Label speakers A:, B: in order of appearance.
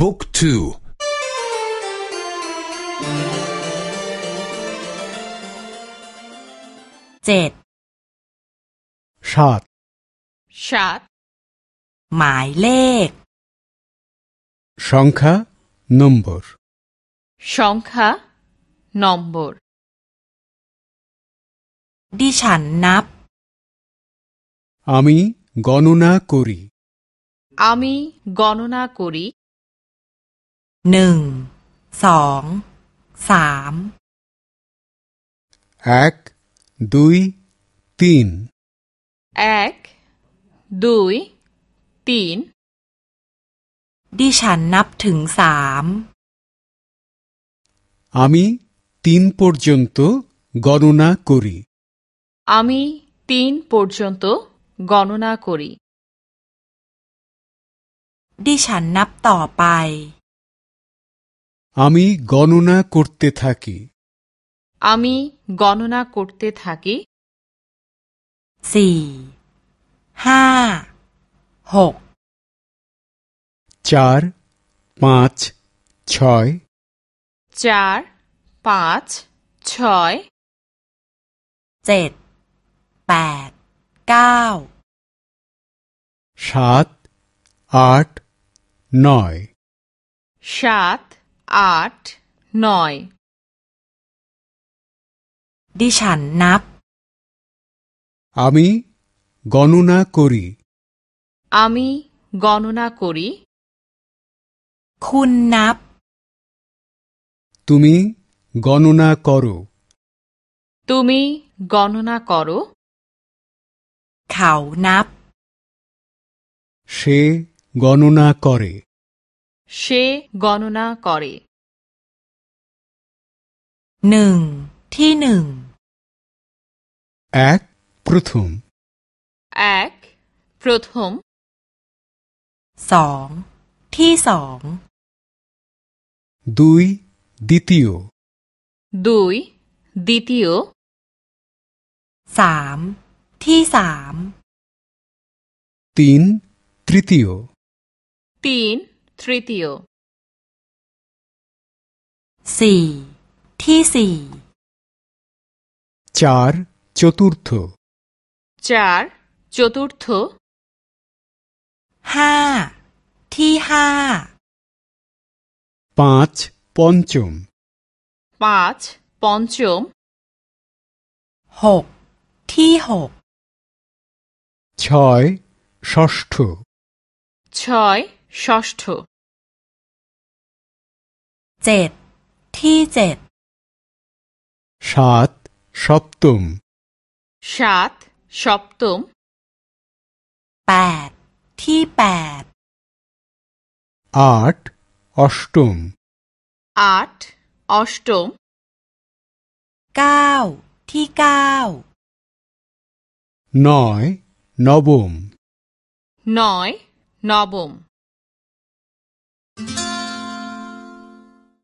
A: บุ๊กทู
B: เจ็ด
C: সাত
D: সাত
B: หมายเลข
C: সংখ্যা নম্বর
D: সংখ্যা নম্বর
B: ดิฉันนับ
C: আমি গণনা করি
D: আমি গণনা করি
B: หนึ่ง สอง สาม
C: এক দুই তিন
D: এক দুই তিন
B: ดิฉันนับถึงสาม
C: আমি তিন পর্যন্ত গণনা করি
D: আমি তিন পর্যন্ত গণনা করি
B: ดิฉันนับต่อไป
C: আমি গণনা করতে থাকি।
D: আমি গণনা করতে থাকি।
C: চার পাঁচ ছয়।
D: চার পাঁচ ছয়।
C: সাত আট নয়।
D: সাত আট নয়
B: ดิฉันนับ
C: আমি গণনা করি
D: আমি গণনা করি
B: คุณนับ
C: তুমি গণনা করো
D: তুমি গণনা করো
B: เขานับ
C: সে গণনা করে
D: সে গণনা করে
B: หนึ่ง ที่หนึ่ง
C: এক প্রথম
D: এক প্রথম
B: สอง ที่สอง
C: দুই দ্বিতীয়
D: দুই দ্বিতীয়
B: สาม ที่สาม
C: তিন তৃতীয়
D: তিন তৃতীয়
B: สี่ ที่สี่
C: চার চতুর্থ
D: চার চতুর্থ
B: ห้า ที่ห้า
C: পাঁচ পঞ্চম
D: পাঁচ পঞ্চম
B: หก ที่หก
C: ছয় ষষ্ঠ
D: ছয় ষষ্ঠ
B: เจ็ดที่เจ็ด
C: ชาตชอบตุม
D: ชาตชอบตุม
B: แปดที่แปด
C: อาร์อสตุมอ
D: าร์อสตุม
B: เก้าที่เก้า
C: น้อยนบุม
D: น้อยนบุม